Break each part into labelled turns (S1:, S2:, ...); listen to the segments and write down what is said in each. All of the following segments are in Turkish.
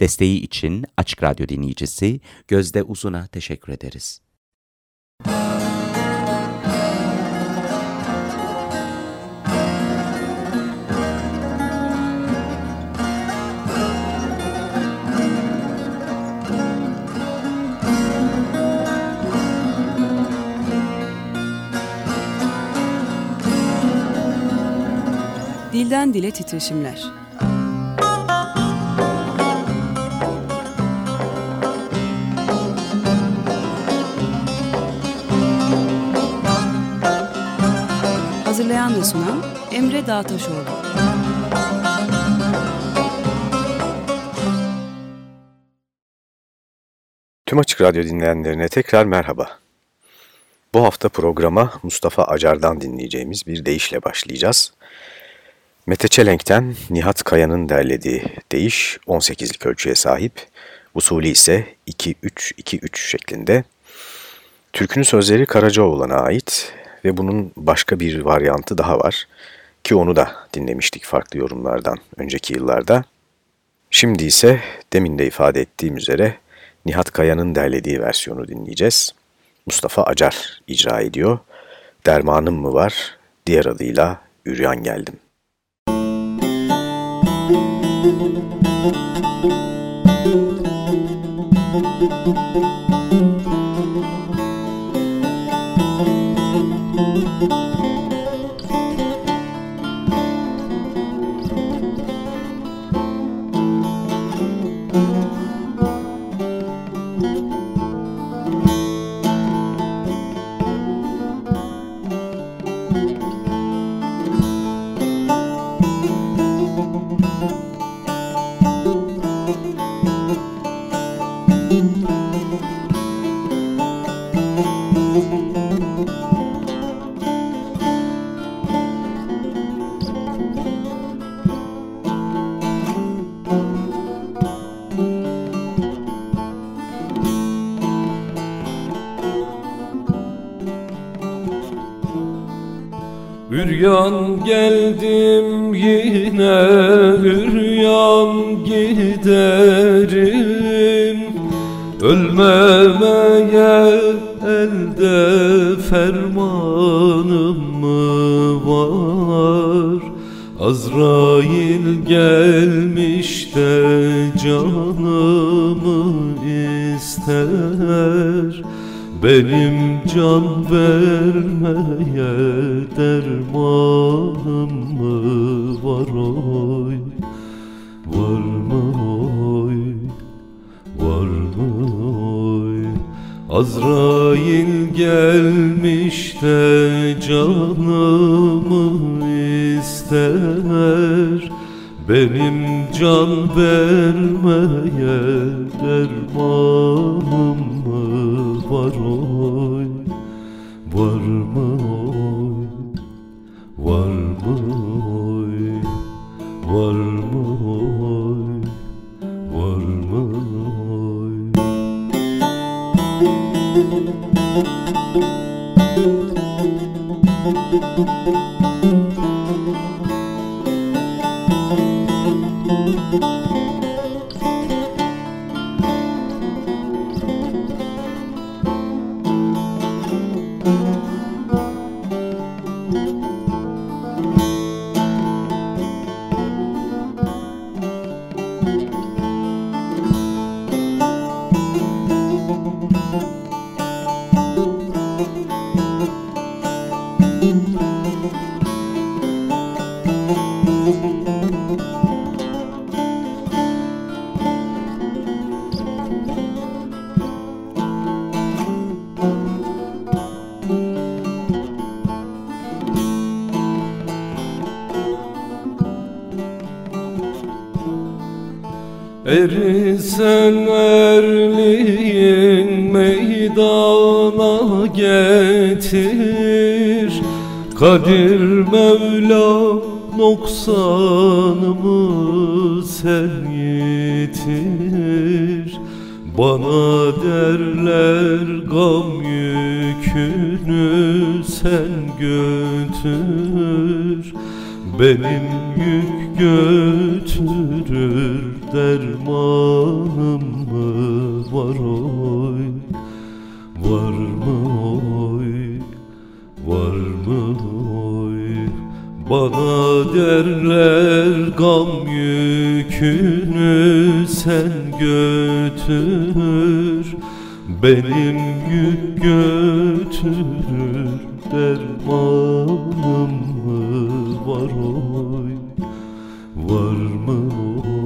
S1: Desteği için Açık Radyo dinleyicisi Gözde Uzun'a teşekkür ederiz.
S2: Dilden Dile Titreşimler Hazırlayan ve sunan Emre Dağtaşoğlu.
S3: Tüm Açık Radyo dinleyenlerine tekrar merhaba. Bu hafta programa Mustafa Acar'dan dinleyeceğimiz bir deyişle başlayacağız. Mete Çelenk'ten Nihat Kaya'nın derlediği deyiş 18'lik ölçüye sahip, usulü ise 2-3-2-3 şeklinde. Türkünün sözleri Karacaoğlan'a ait ve bunun başka bir varyantı daha var ki onu da dinlemiştik farklı yorumlardan önceki yıllarda. Şimdi ise demin de ifade ettiğim üzere Nihat Kaya'nın derlediği versiyonu dinleyeceğiz. Mustafa Acar icra ediyor. Dermanım mı var? Diğer adıyla Üryan Geldim.
S4: Üryan benim can vermeye Erisen Benim yük götürür dermanım mı? Var oy Var mı oy Var mı oy? Bana derler gam yükünü sen götür Benim yük götürür dermanım var oy Var mı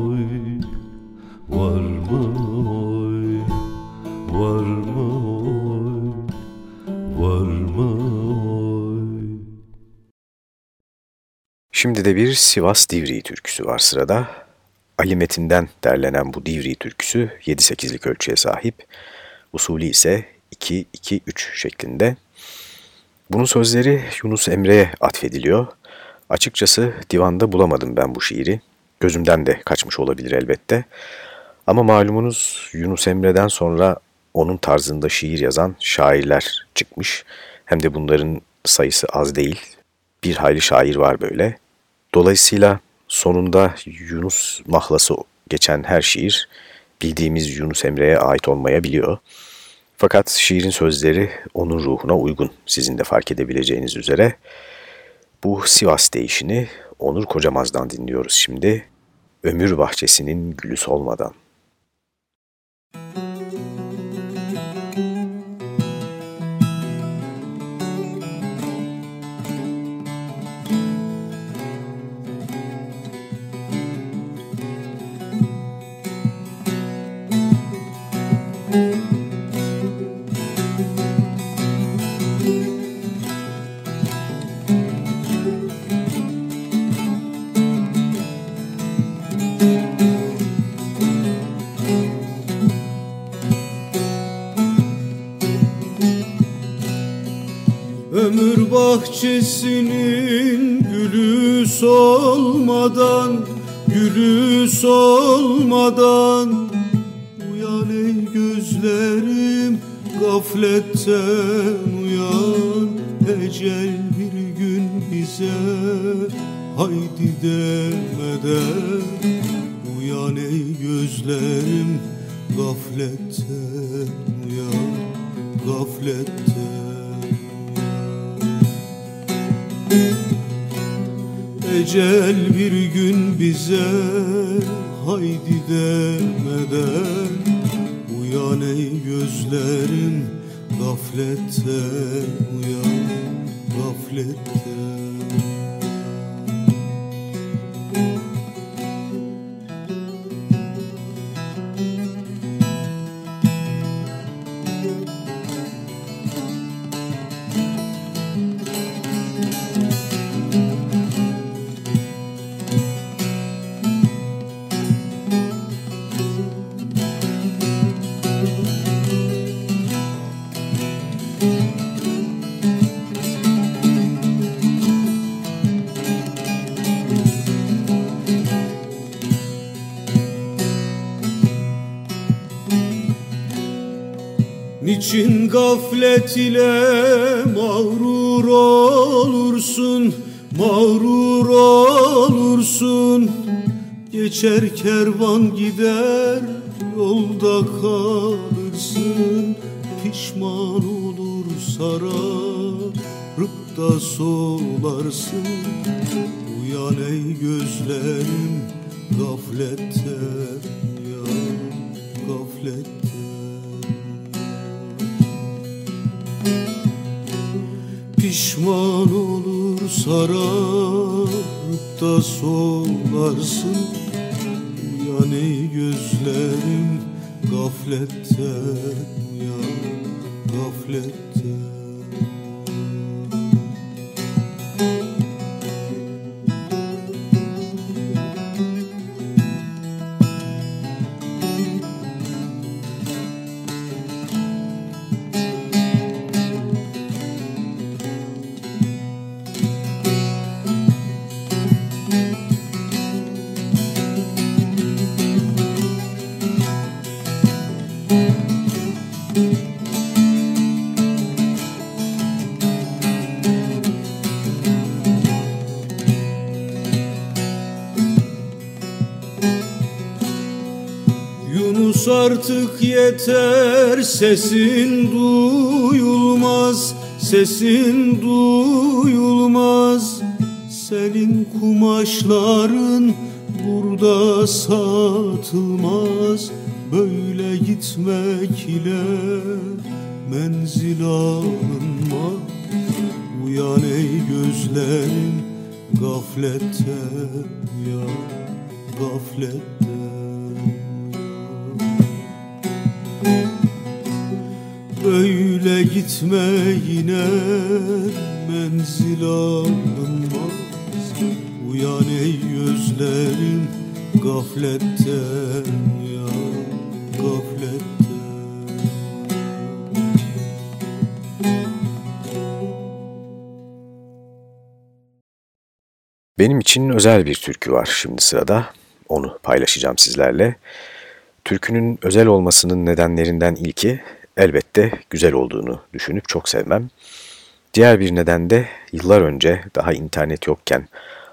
S4: oy Var mı oy Var mı oy Var mı oy
S3: Şimdi de bir Sivas Divriği türküsü var sırada. Ali Metin'den derlenen bu Divriği türküsü 7-8'lik ölçüye sahip. Usulü ise 2-2-3 şeklinde. Bunun sözleri Yunus Emre'ye atfediliyor. Açıkçası divanda bulamadım ben bu şiiri. Gözümden de kaçmış olabilir elbette. Ama malumunuz Yunus Emre'den sonra onun tarzında şiir yazan şairler çıkmış. Hem de bunların sayısı az değil. Bir hayli şair var böyle. Dolayısıyla sonunda Yunus mahlası geçen her şiir bildiğimiz Yunus Emre'ye ait olmayabiliyor. Fakat şiirin sözleri onun ruhuna uygun sizin de fark edebileceğiniz üzere. Bu Sivas değişini Onur Kocamaz'dan dinliyoruz şimdi. Ömür bahçesinin gülü solmadan.
S5: Ömür bahçesinin gülü solmadan Gülü solmadan. Uyan ey gözlerim gafletten uyan. Ecel bir gün bize haydi demeden. Uyan ey gözlerim gafletten uyan. Gafletten Ecel bir gün bize haydi demeden Uyan ey gözlerim gafletten uyan gafletten Niçin gaflet ile mağrur olursun, mağrur olursun. Geçer kervan gider, yolda kalırsın. Pişman olur sararıp da solarsın. Uyan ey gözlerim gafletten ya gafletten Pişman olur sararıp da solarsın Uyan ey gözlerim gafletten uyan gafletten yeter sesin duyulmaz Sesin duyulmaz. Senin kumaşların burada satılmaz. Böyle gitmek ile menzil alınmaz Uyan ey gözlerim gaflette ya gaflette gitme yine menzil alınmaz Uyan ey gözlerim gaflette ya gaflette
S3: Benim için özel bir türkü var şimdi sırada. Onu paylaşacağım sizlerle. Türkünün özel olmasının nedenlerinden ilki elbette güzel olduğunu düşünüp çok sevmem. Diğer bir neden de yıllar önce daha internet yokken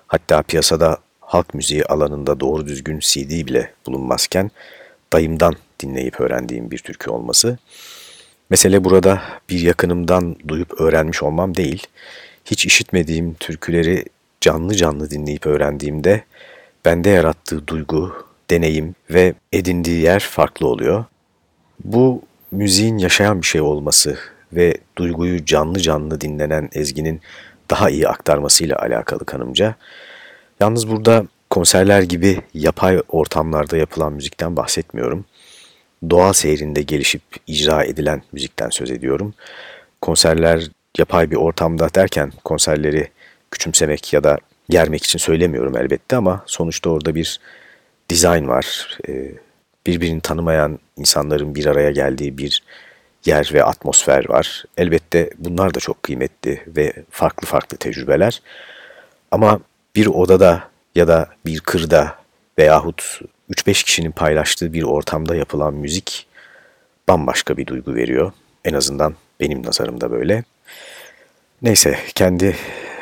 S3: hatta piyasada halk müziği alanında doğru düzgün CD bile bulunmazken dayımdan dinleyip öğrendiğim bir türkü olması. Mesele burada bir yakınımdan duyup öğrenmiş olmam değil. Hiç işitmediğim türküleri canlı canlı dinleyip öğrendiğimde bende yarattığı duygu, deneyim ve edindiği yer farklı oluyor. Bu müziğin yaşayan bir şey olması ve duyguyu canlı canlı dinlenen ezginin daha iyi aktarmasıyla alakalı kanımca. Yalnız burada konserler gibi yapay ortamlarda yapılan müzikten bahsetmiyorum. Doğal seyrinde gelişip icra edilen müzikten söz ediyorum. Konserler yapay bir ortamda derken konserleri küçümsemek ya da germek için söylemiyorum elbette ama sonuçta orada bir dizayn var. Ee, birbirini tanımayan insanların bir araya geldiği bir yer ve atmosfer var. Elbette bunlar da çok kıymetli ve farklı farklı tecrübeler. Ama bir odada ya da bir kırda veyahut 3-5 kişinin paylaştığı bir ortamda yapılan müzik bambaşka bir duygu veriyor. En azından benim nazarımda böyle. Neyse kendi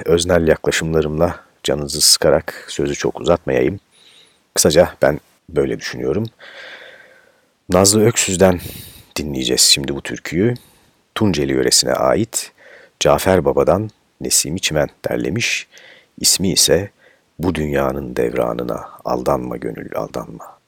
S3: öznel yaklaşımlarımla canınızı sıkarak sözü çok uzatmayayım. Kısaca ben böyle düşünüyorum. Nazlı Öksüz'den dinleyeceğiz şimdi bu türküyü. Tunceli yöresine ait Cafer Baba'dan Nesimi Çimen derlemiş. İsmi ise Bu Dünyanın Devranına Aldanma Gönül Aldanma.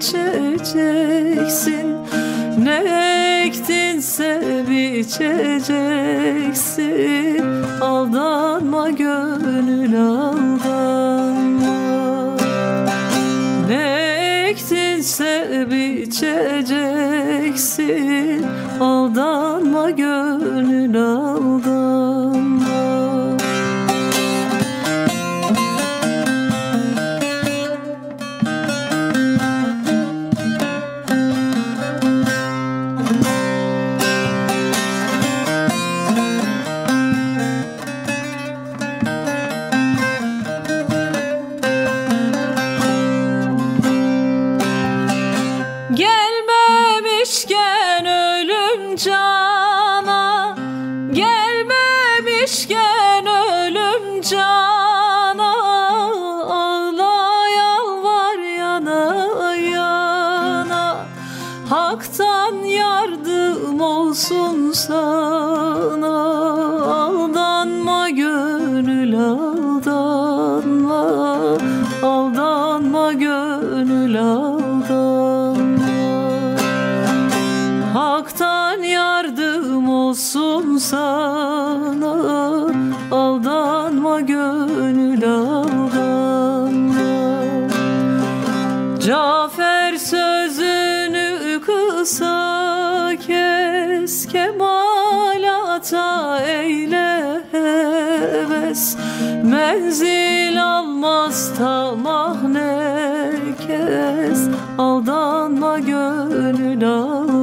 S6: içeceksin. Ne ektinse biçeceksin. Aldanma gönül aldanma. Ne ektinse biçeceksin. Kemalata eyle heves Menzil almaz tamah ne kes Aldanma gönül aldanma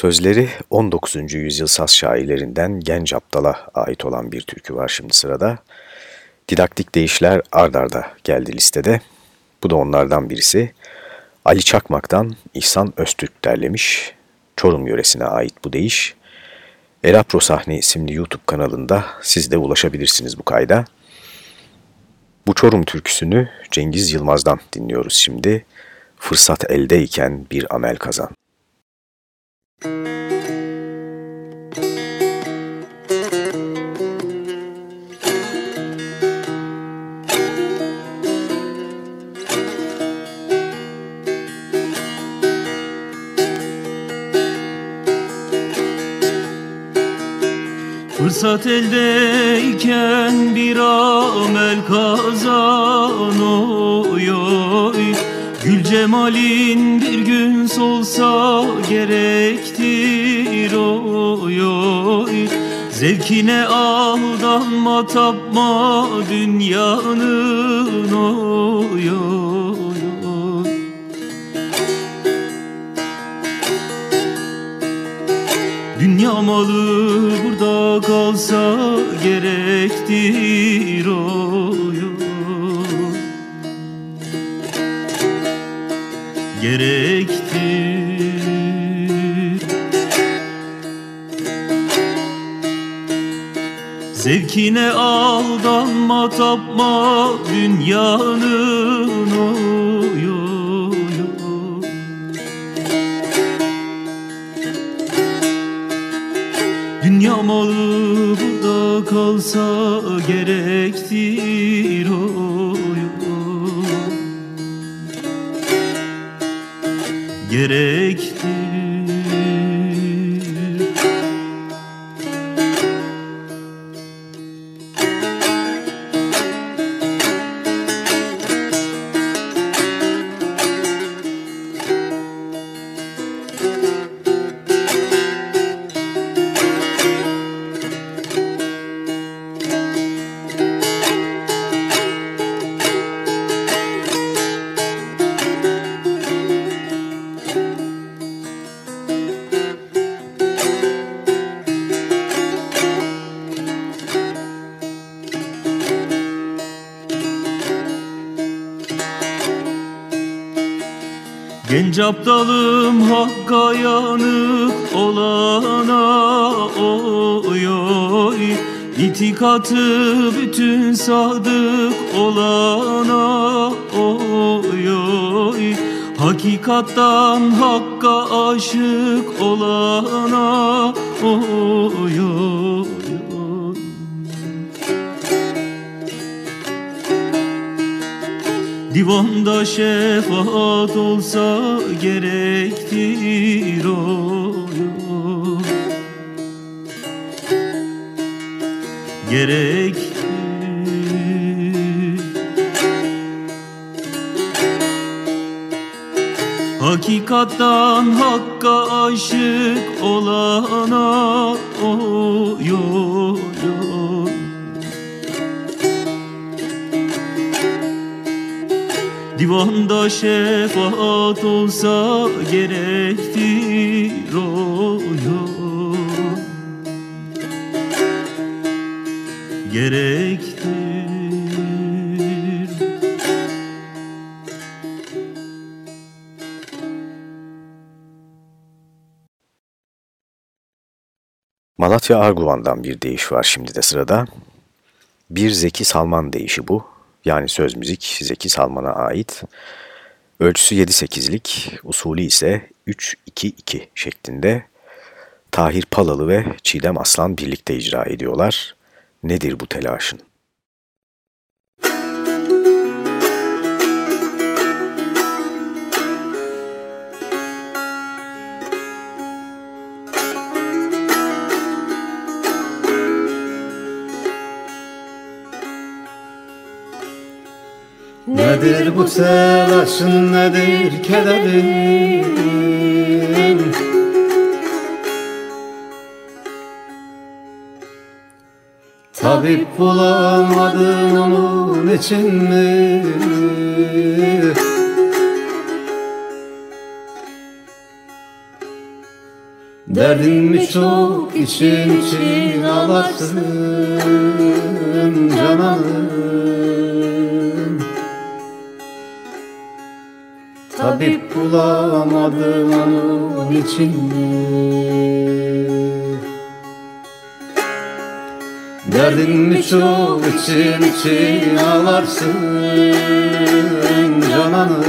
S3: Sözleri 19. yüzyıl saz şairlerinden Genç Aptal'a ait olan bir türkü var şimdi sırada. Didaktik deyişler ard arda geldi listede. Bu da onlardan birisi. Ali Çakmak'tan İhsan Öztürk derlemiş. Çorum yöresine ait bu deyiş. Erapro Sahne isimli YouTube kanalında siz de ulaşabilirsiniz bu kayda. Bu Çorum türküsünü Cengiz Yılmaz'dan dinliyoruz şimdi. Fırsat eldeyken bir amel kazan.
S7: Fırsat eldeyken bir amel kazan oy oy Gül cemalin bir gün solsa gerektir oy oy. Zevkine aldanma tapma dünyanın oy oy. Dünya malı burada kalsa gerektir oy Gerektir. Zevkine aldanma tapma dünyanın oy oy oy Dünya malı burada kalsa Divanda şefaat olsa gerektir oy. Gerektir Hakikattan hakka aşık olana oy. Divanda şefaat olsa gerektir oyu Gerektir
S3: Malatya Arguvan'dan bir deyiş var şimdi de sırada. Bir Zeki Salman deyişi bu. Yani söz müzik Zeki Salman'a ait. Ölçüsü 7-8'lik, usulü ise 3-2-2 şeklinde. Tahir Palalı ve Çiğdem Aslan birlikte icra ediyorlar. Nedir bu telaşın?
S8: Nedir bu telaşın nedir kederin? Tabip bulamadın onun için mi? Derdin mi çok için için ağlarsın cananım Tabip bulamadım onun için mi? Derdin mi çok için için ağlarsın cananım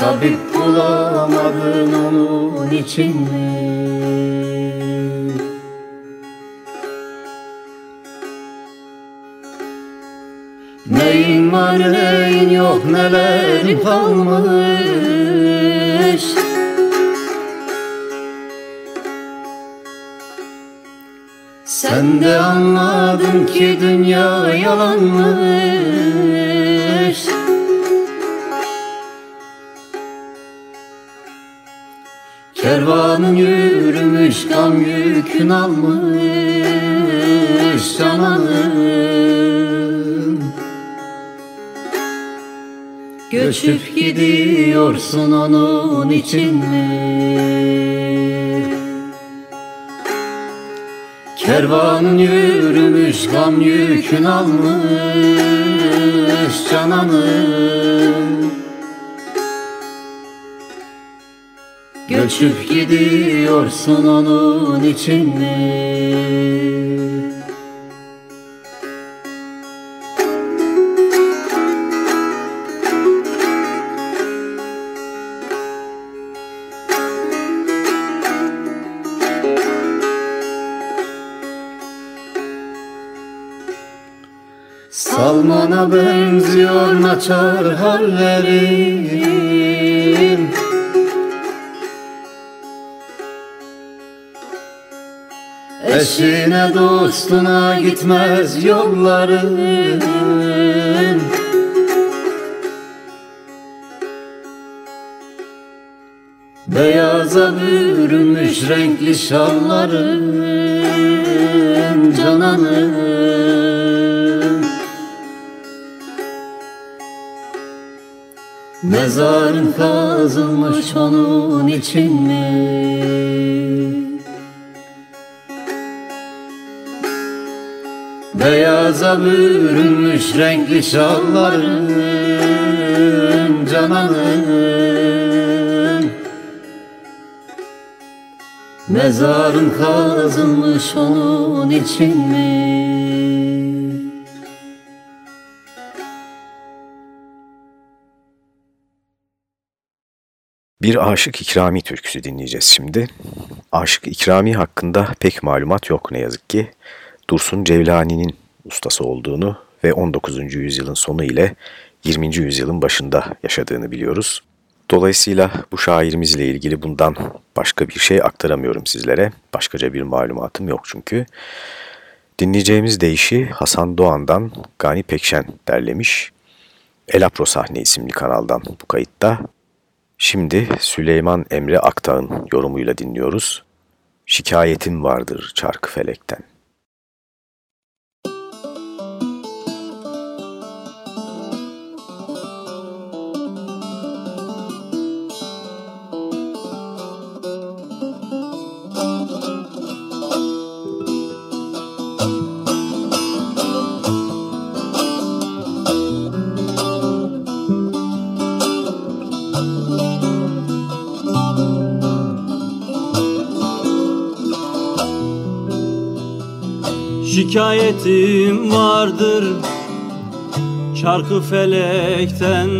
S8: Tabip bulamadın onun için mi? Var neyin yok nelerin kalmış? Sen de anladın ki dünya yalanmış. Kervanın yürümüş gam yükün almış cananım Göçüp gidiyorsun onun için mi? Kervan yürümüş gam yükün almış cananım Göçüp gidiyorsun onun için benziyor naçar hallerin Eşine dostuna gitmez yolların. Beyaza bürünmüş renkli şalların cananım Mezarın kazılmış onun için mi? Beyaza bürünmüş renkli şalların cananım Mezarın kazılmış onun için mi?
S3: Bir Aşık İkrami türküsü dinleyeceğiz şimdi. Aşık İkrami hakkında pek malumat yok ne yazık ki. Dursun Cevlani'nin ustası olduğunu ve 19. yüzyılın sonu ile 20. yüzyılın başında yaşadığını biliyoruz. Dolayısıyla bu şairimizle ilgili bundan başka bir şey aktaramıyorum sizlere. Başkaca bir malumatım yok çünkü. Dinleyeceğimiz deyişi Hasan Doğan'dan Gani Pekşen derlemiş. Elapro Sahne isimli kanaldan bu kayıtta. Şimdi Süleyman Emre Aktağ'ın yorumuyla dinliyoruz. Şikayetim vardır çarkı felekten.
S9: Şikayetim vardır. Çarkı felekten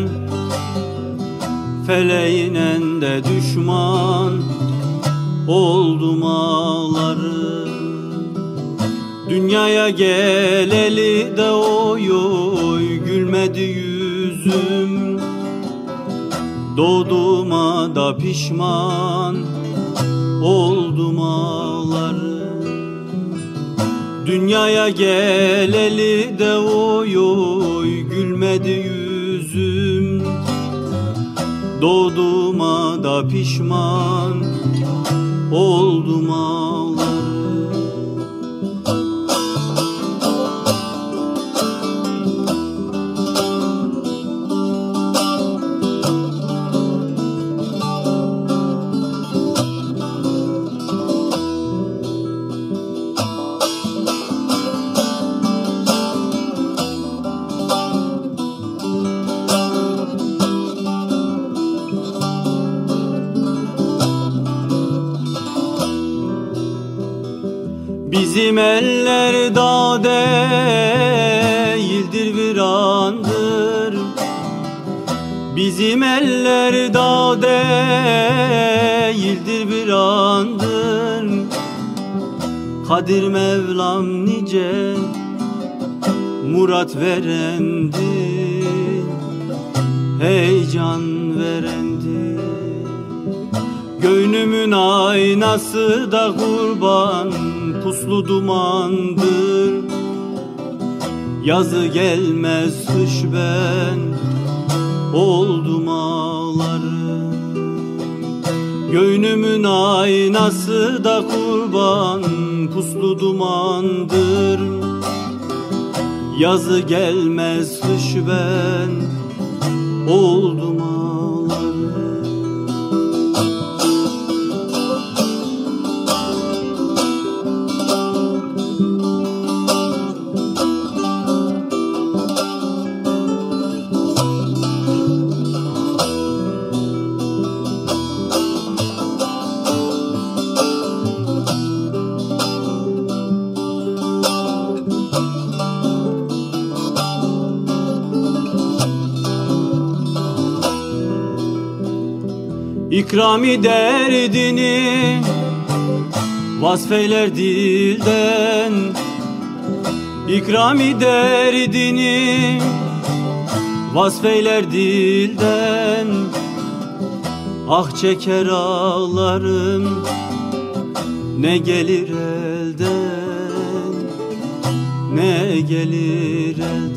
S9: Feleğinen de düşman Oldum ağları. Dünyaya geleli de oy oy Gülmedi yüzüm. Doğduğuma da pişman Oldum ağları Dünyaya geleli de oy oy Gülmedi yüzüm. Doğduğuma da pişman Oldum Bizim eller dağ değildir virandır Bizim eller dağ değildir virandır Kadir Mevlam nice murat verendir Heyecan verendir. Gönlümün aynası da kurban puslu dumandır. Yazı gelmez kış ben oldum ağları Gönlümün aynası da kurban puslu dumandır. Yazı gelmez kış ben oldum İkrami derdini Vasfeyler dilden. İkrami derdini Vasfeyler dilden. Ah çeker ağlarım Ne gelir elden Ne gelir elden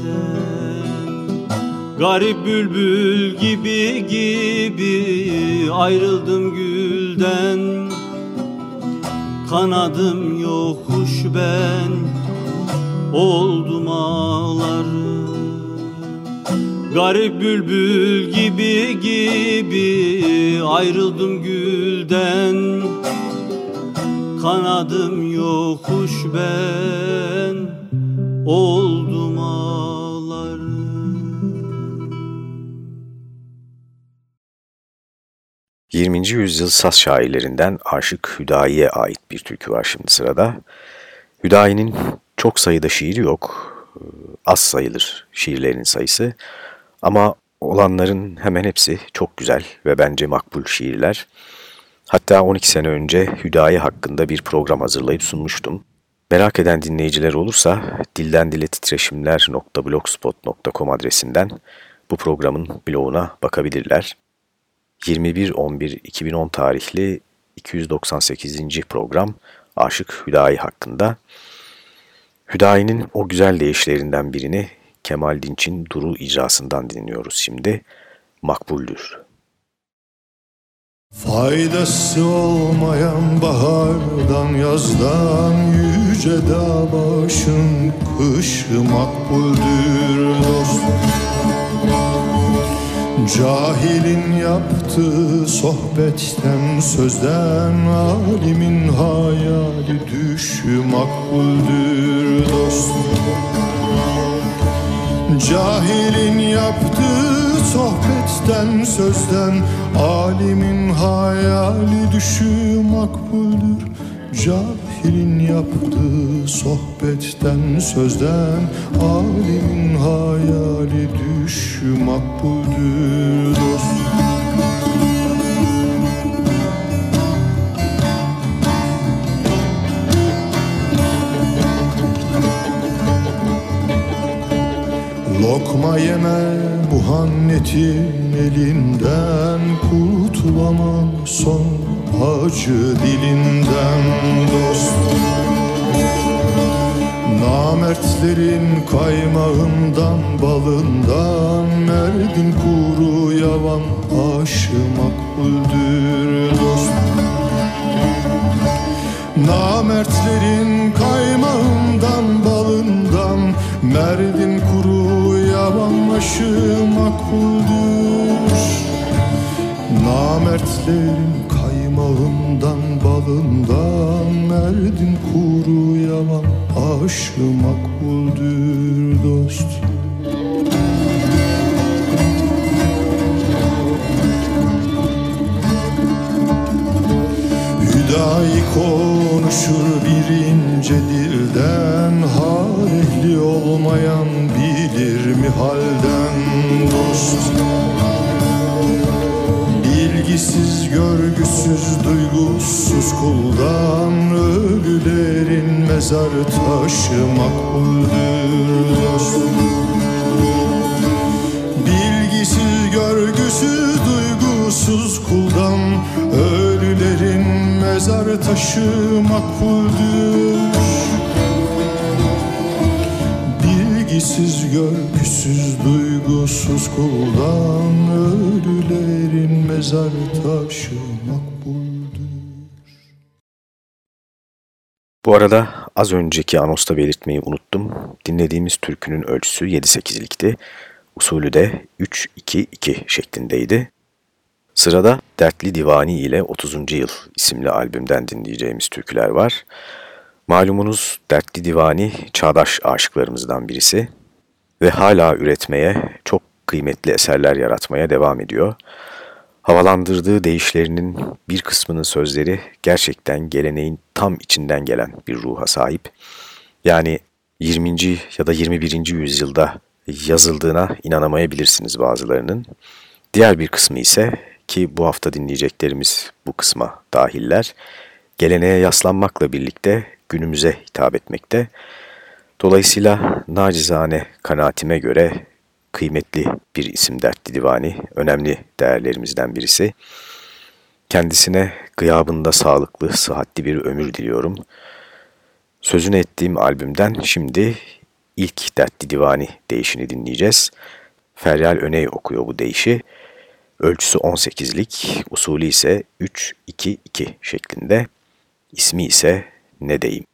S9: Garip bülbül gibi gibi ayrıldım gülden. Kanadım yokuş ben oldum ağları Garip bülbül gibi gibi ayrıldım gülden. Kanadım yokuş ben oldum
S3: 20. yüzyıl saz şairlerinden Aşık Hüdayi'ye ait bir türkü var şimdi sırada. Hüdayi'nin çok sayıda şiiri yok, az sayılır şiirlerin sayısı ama olanların hemen hepsi çok güzel ve bence makbul şiirler. Hatta 12 sene önce Hüdayi hakkında bir program hazırlayıp sunmuştum. Merak eden dinleyiciler olursa dilden dile titreşimler.blogspot.com adresinden bu programın bloguna bakabilirler. 21.11.2010 tarihli 298. program Aşık Hüdayi hakkında. Hüdayi'nin o güzel deyişlerinden birini Kemal Dinç'in Duru icrasından dinliyoruz şimdi. Makbuldür.
S10: Faydası olmayan bahardan yazdan yüce dağ başın kışı makbuldür dost Cahilin yaptığı sohbetten sözden alimin hayali düşü makbuldür dost Cahilin yaptığı sohbetten sözden alimin hayali düşü makbuldür. Cahil cahilin yaptığı sohbetten sözden Alimin hayali düş makbuldür dost. Lokma yeme bu hannetin elinden Kurtulamam son acı dilinden dost. Namertlerin kaymağından balından Merdin kuru yavan aşı makbuldür dost. Namertlerin kaymağından balından Merdin kuru yavan aşı makbuldür Namertlerin kaymağından balından Merdin kuru yavan aşı makbuldür dost. Hüdayi konuşur bir ince dilden Hal olmayan bilir mi halden dost Bilgisiz, görgüsüz, duygusuz kuldan Ölülerin mezarı taşı makbuldür dost Bilgisiz, görgüsüz, duygusuz kuldan Ölülerin mezar taşı makbuldür Bilgisiz, görgüsüz, duygusuz kuldan Ölülerin mezar taşı
S3: Bu arada az önceki anosta belirtmeyi unuttum. Dinlediğimiz türkünün ölçüsü 7-8'likti. Usulü de 3-2-2 şeklindeydi. Sırada Dertli Divani ile 30. Yıl isimli albümden dinleyeceğimiz türküler var. Malumunuz Dertli Divani çağdaş aşıklarımızdan birisi ve hala üretmeye, çok kıymetli eserler yaratmaya devam ediyor. Havalandırdığı deyişlerinin bir kısmının sözleri gerçekten geleneğin tam içinden gelen bir ruha sahip. Yani 20. ya da 21. yüzyılda yazıldığına inanamayabilirsiniz bazılarının. Diğer bir kısmı ise ki bu hafta dinleyeceklerimiz bu kısma dahiller, geleneğe yaslanmakla birlikte günümüze hitap etmekte. Dolayısıyla nacizane kanaatime göre kıymetli bir isim Dertli Divani, önemli değerlerimizden birisi. Kendisine gıyabında sağlıklı, sıhhatli bir ömür diliyorum. Sözünü ettiğim albümden şimdi ilk Dertli Divani deyişini dinleyeceğiz. Feryal Öney okuyor bu deyişi. Ölçüsü 18'lik, usulü ise 3-2-2 şeklinde. İsmi ise Ne Deyim.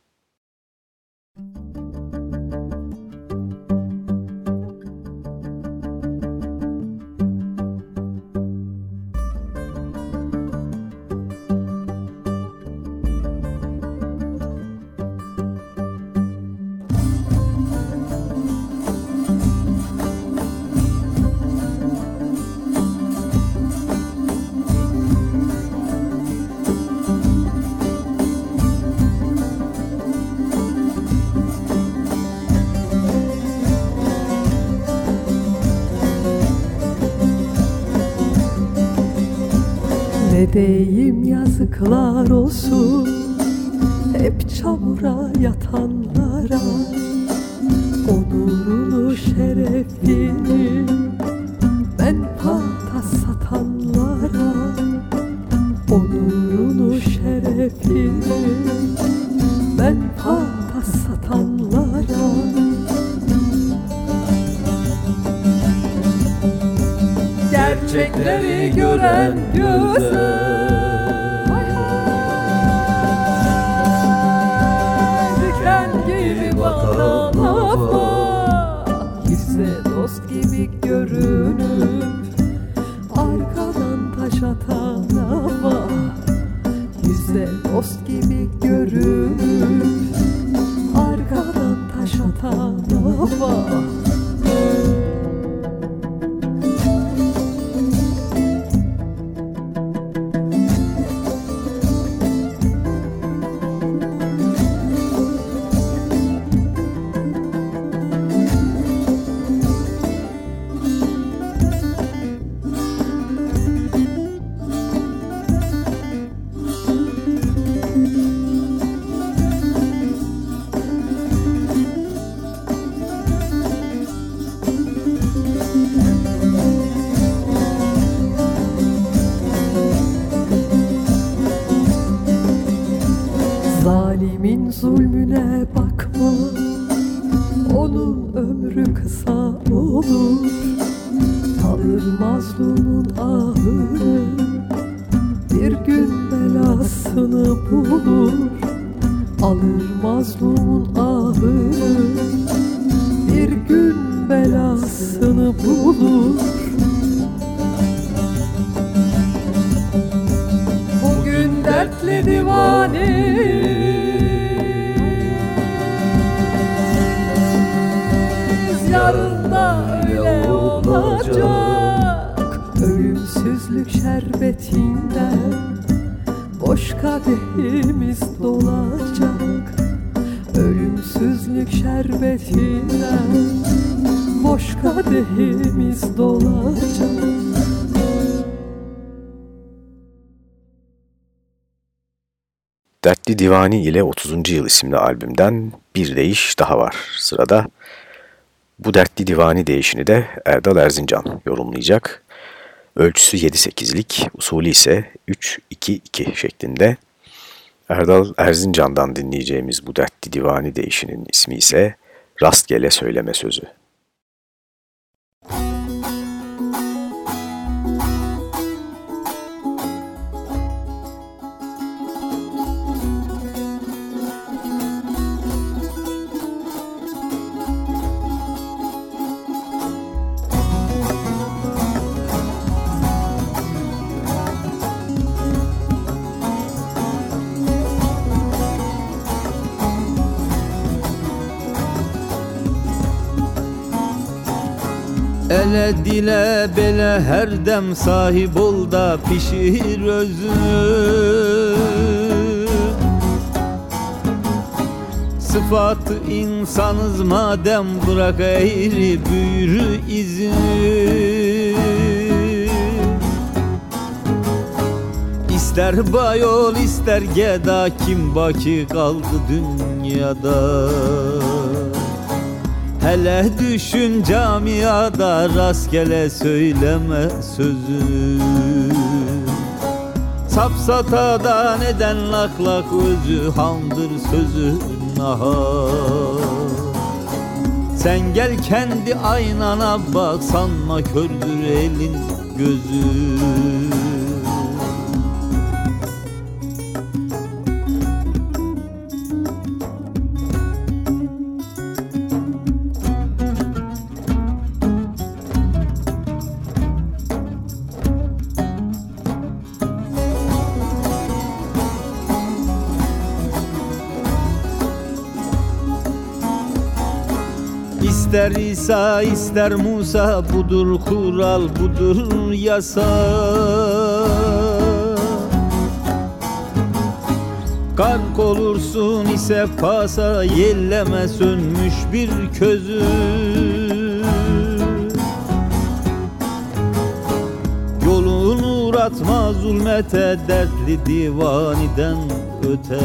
S3: Divani ile 30. Yıl isimli albümden bir deyiş daha var sırada. Bu Dertli Divani deyişini de Erdal Erzincan yorumlayacak. Ölçüsü 7-8'lik, usulü ise 3-2-2 şeklinde. Erdal Erzincan'dan dinleyeceğimiz bu Dertli Divani deyişinin ismi ise Rastgele Söyleme Sözü.
S5: Dile bele her dem sahip ol da pişir özünü. Sıfatı insanız madem bırak eğri büyürü izini. İster bayol ister geda kim baki kaldı dünyada Hele düşün camiada rastgele söyleme sözü. Sapsata neden lak lak özü handır sözü naha. Sen gel kendi aynana bak sanma kördür elin gözü İster İsa ister Musa budur kural budur yasa. Kalk olursun ise pasa yelleme sönmüş bir közü. Yolunu uğratma zulmete dertli divaniden öte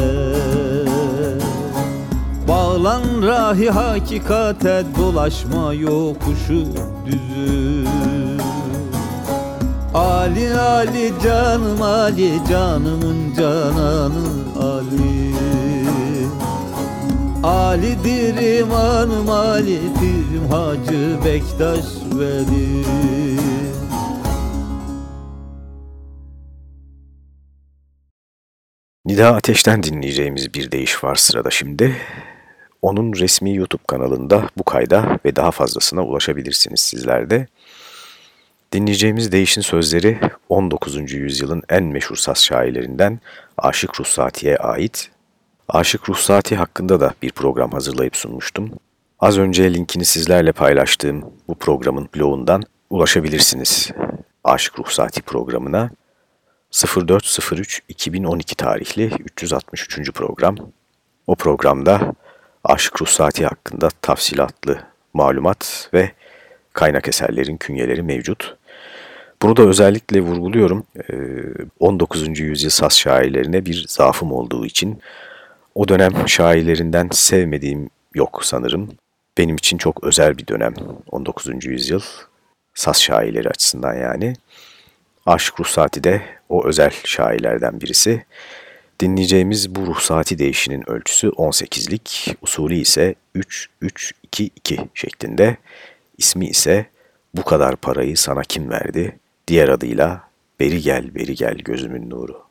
S5: Bağlan rahi hakikate dolaşma yokuşu düzü. Ali Ali canım Ali canımın cananı Ali. Alidir imanım Ali Pirim Hacı Bektaş Veli.
S3: Nida Ateş'ten dinleyeceğimiz bir deyiş var sırada şimdi. Onun resmi YouTube kanalında bu kayda ve daha fazlasına ulaşabilirsiniz sizler de. Dinleyeceğimiz deyişin sözleri 19. yüzyılın en meşhur saz şairlerinden Aşık Ruhsati'ye ait. Aşık Ruhsati hakkında da bir program hazırlayıp sunmuştum. Az önce linkini sizlerle paylaştığım bu programın blogundan ulaşabilirsiniz Aşık Ruhsati programına. 04.03.2012 tarihli 363. program. O programda Aşık Ruhsati hakkında tafsilatlı malumat ve kaynak eserlerin künyeleri mevcut. Bunu da özellikle vurguluyorum. 19. yüzyıl saz şairlerine bir zaafım olduğu için o dönem şairlerinden sevmediğim yok sanırım. Benim için çok özel bir dönem 19. yüzyıl saz şairleri açısından yani. Aşık Ruhsati de o özel şairlerden birisi. Dinleyeceğimiz bu ruhsati değişinin ölçüsü 18'lik, usulü ise 3-3-2-2 şeklinde, ismi ise Bu kadar parayı sana kim verdi, diğer adıyla Beri gel beri gel gözümün nuru.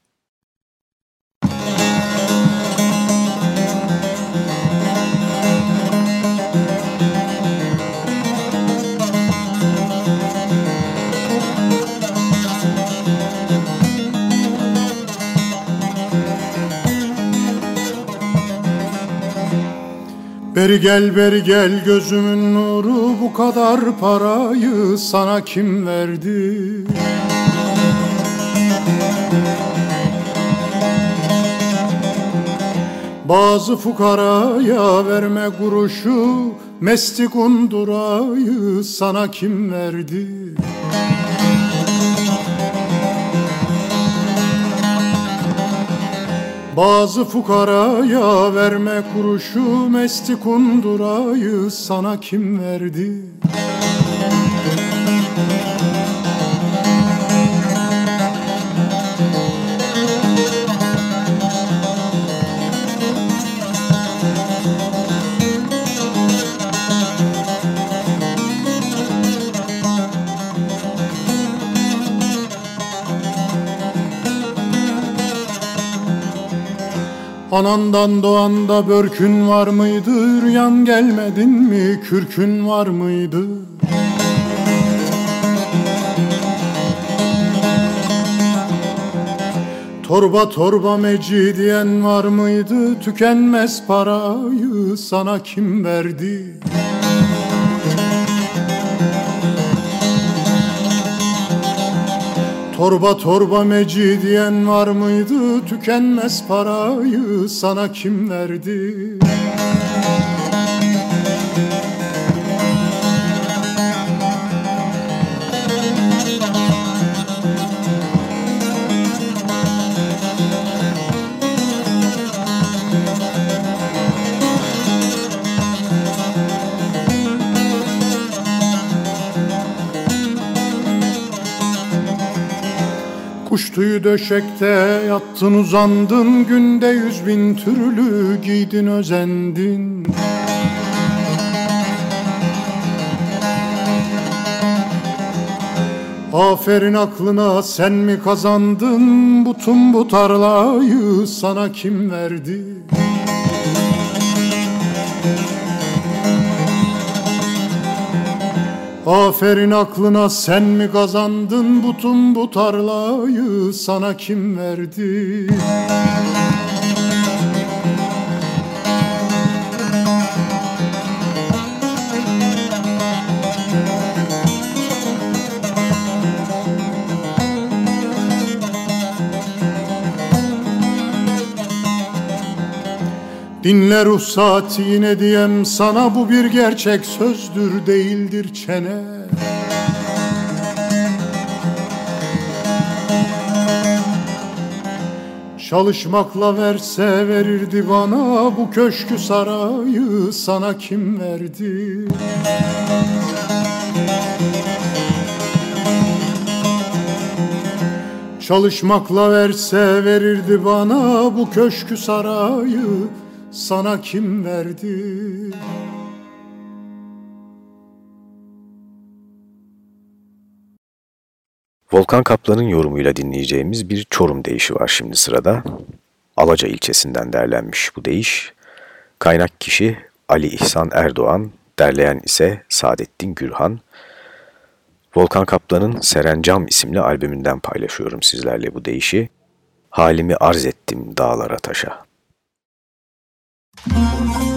S11: Beri gel beri gel gözümün nuru bu kadar parayı sana kim verdi? Bazı fukaraya verme kuruşu Mesti kundurayı sana kim verdi? Bazı fukaraya verme kuruşu Mesti kundurayı sana kim verdi? Anandan doğanda börkün var mıydı? Rüyan gelmedin mi? Kürkün var mıydı? Torba torba mecidiyen var mıydı? Tükenmez parayı sana kim verdi? Torba torba mecidiyen var mıydı tükenmez parayı sana kim verdi? Tüyü döşekte yattın uzandın Günde yüz bin türlü giydin özendin Aferin aklına sen mi kazandın Butun bu tarlayı sana kim verdi? Aferin aklına sen mi kazandın Butun bu tarlayı sana kim verdi? Dinle ruhsat yine diyem sana bu bir gerçek sözdür değildir çene Çalışmakla verse verirdi bana bu köşkü sarayı sana kim verdi? Çalışmakla verse verirdi bana bu köşkü sarayı sana kim verdi?
S3: Volkan Kaplan'ın yorumuyla dinleyeceğimiz bir Çorum deyişi var şimdi sırada. Alaca ilçesinden derlenmiş bu deyiş. Kaynak kişi Ali İhsan Erdoğan, derleyen ise Saadettin Gürhan. Volkan Kaplan'ın Serencam isimli albümünden paylaşıyorum sizlerle bu deyişi. Halimi arz ettim dağlara taşa. Música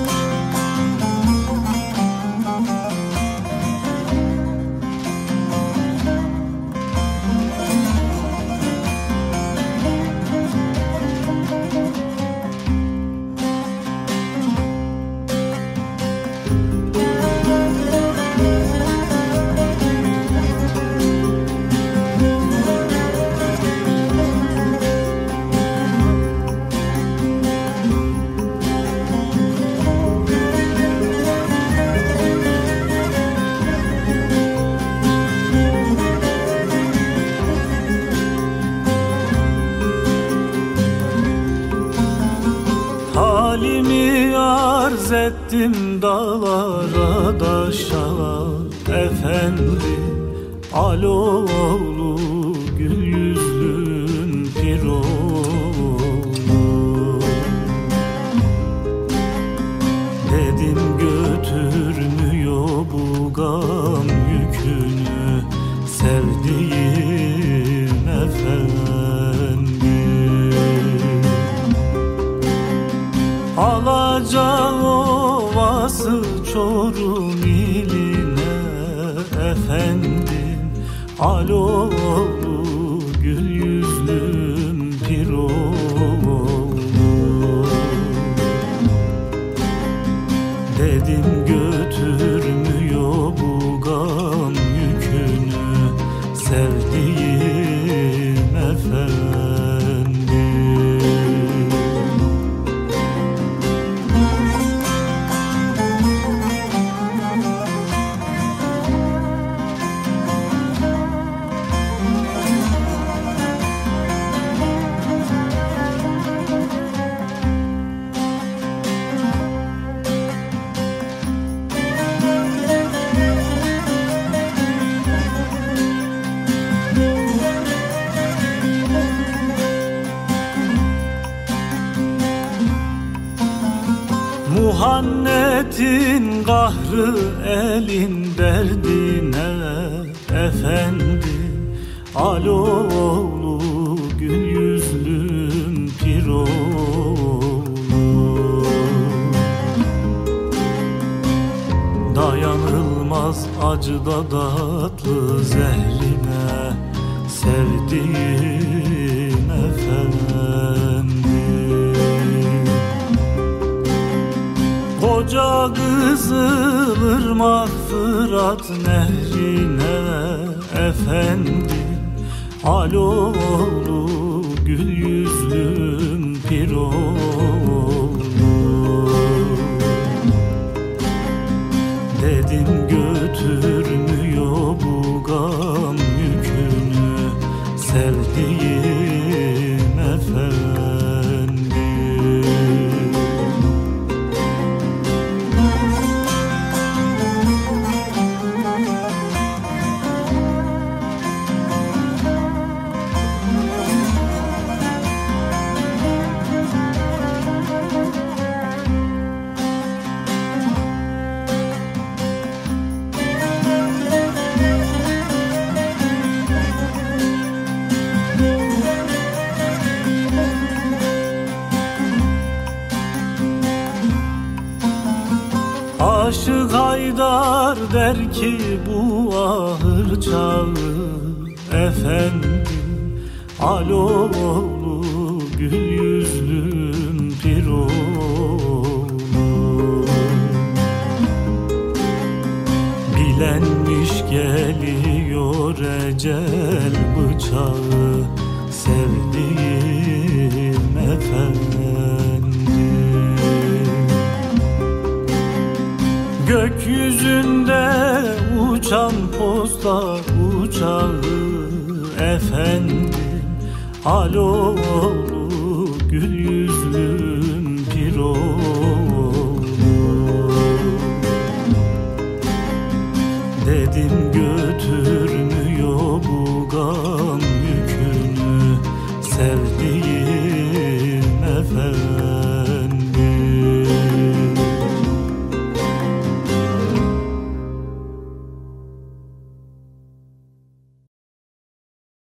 S3: Müzik
S7: ettim dağlara daşa. Efendim Aloğlu gül yüzlüm piroğlu Dedim götürmüyor bu gam yükünü Sevdiğim efendim Alaca çorum iline efendim. Aloğlu kahrı elin derdine efendim Aloğlu gül yüzlüm piroğlu Dayanılmaz acıda tatlı zehrine Sevdiğim efendim Koca kızılırmak Fırat nehrine? Efendim Aloğlu gül yüzlüm piroğlu Dedim götürmüyor der ki bu ahır çağı efendim Aloğlu gül yüzlüm piroğlu Bilenmiş geliyor ecel bıçağı Gökyüzünde uçan posta uçağı efendim. Aloğlu gül yüzlüm piroğlu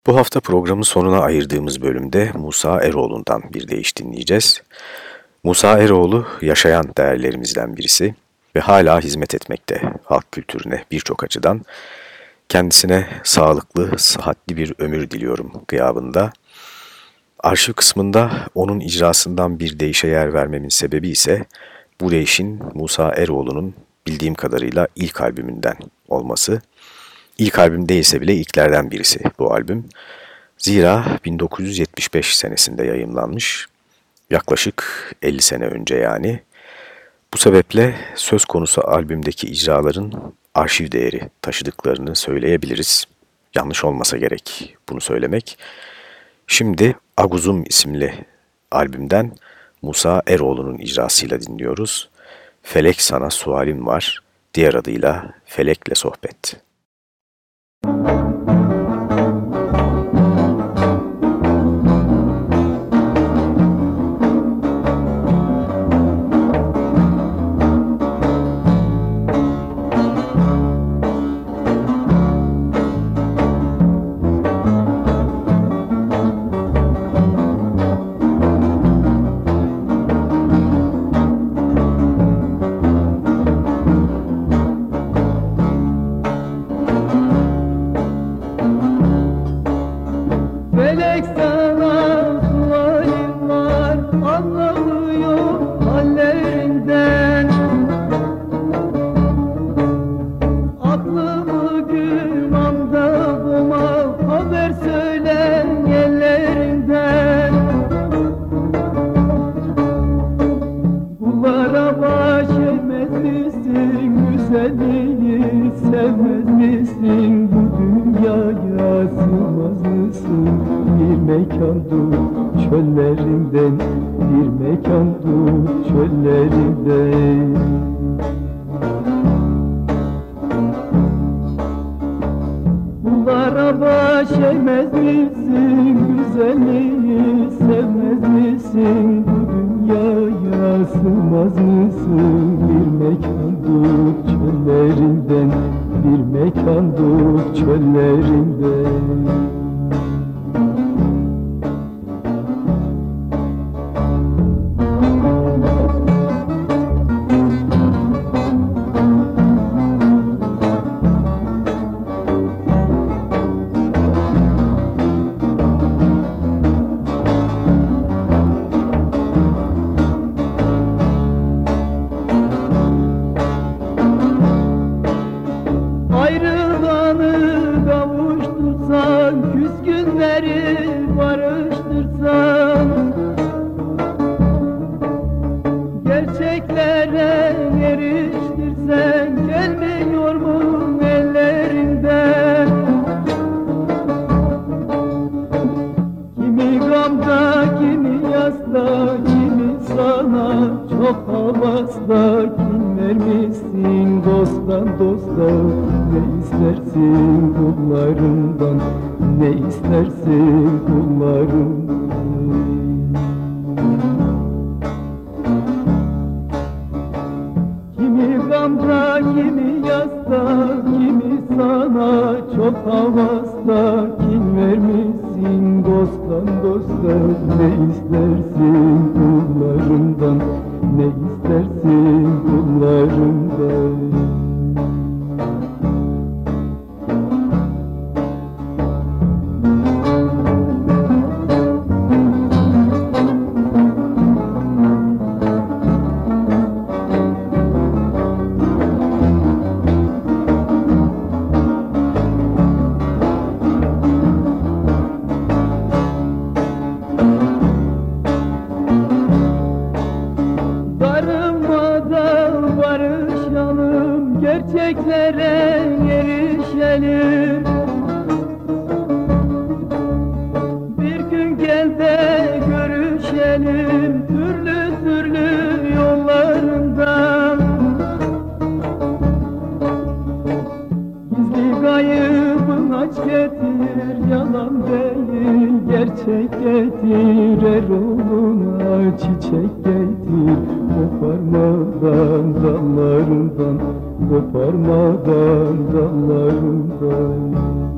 S7: Bu
S3: hafta programın sonuna ayırdığımız bölümde Musa Eroğlu'ndan bir deyiş dinleyeceğiz. Musa Eroğlu yaşayan değerlerimizden birisi ve hala hizmet etmekte halk kültürüne birçok açıdan. Kendisine sağlıklı, sıhhatli bir ömür diliyorum gıyabında. Arşiv kısmında onun icrasından bir deyişe yer vermemin sebebi ise bu deyişin Musa Eroğlu'nun bildiğim kadarıyla ilk albümünden olması. İlk albüm değilse bile ilklerden birisi bu albüm. Zira 1975 senesinde yayımlanmış. Yaklaşık 50 sene önce yani. Bu sebeple söz konusu albümdeki icraların arşiv değeri taşıdıklarını söyleyebiliriz. Yanlış olmasa gerek bunu söylemek. Şimdi Aguzum isimli albümden Musa Eroğlu'nun icrasıyla dinliyoruz.
S12: Felek Sana Sualim Var, diğer adıyla Felekle Sohbet. ayrılanı kavuştursa küs Yoksun kullarından ne istersin? gaybın aç getir Yalan değil gerçek getir. Eroluna çiçek getir. Koparmadan dallarından Koparmadan dallarından.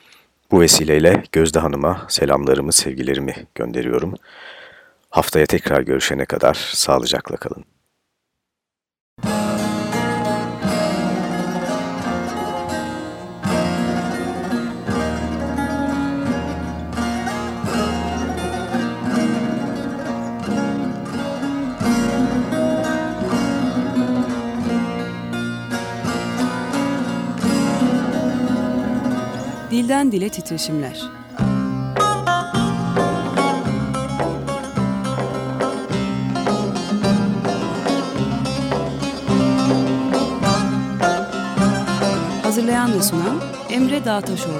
S12: Bu vesileyle Gözde Hanım'a selamlarımı, sevgilerimi gönderiyorum. Haftaya tekrar görüşene kadar sağlıcakla kalın.
S2: Dilden Dile Titreşimler Hazırlayan ve sunan Emre Dağtaşoğlu.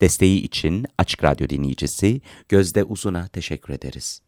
S1: Desteği için Açık Radyo dinleyicisi Gözde Uzun'a teşekkür ederiz.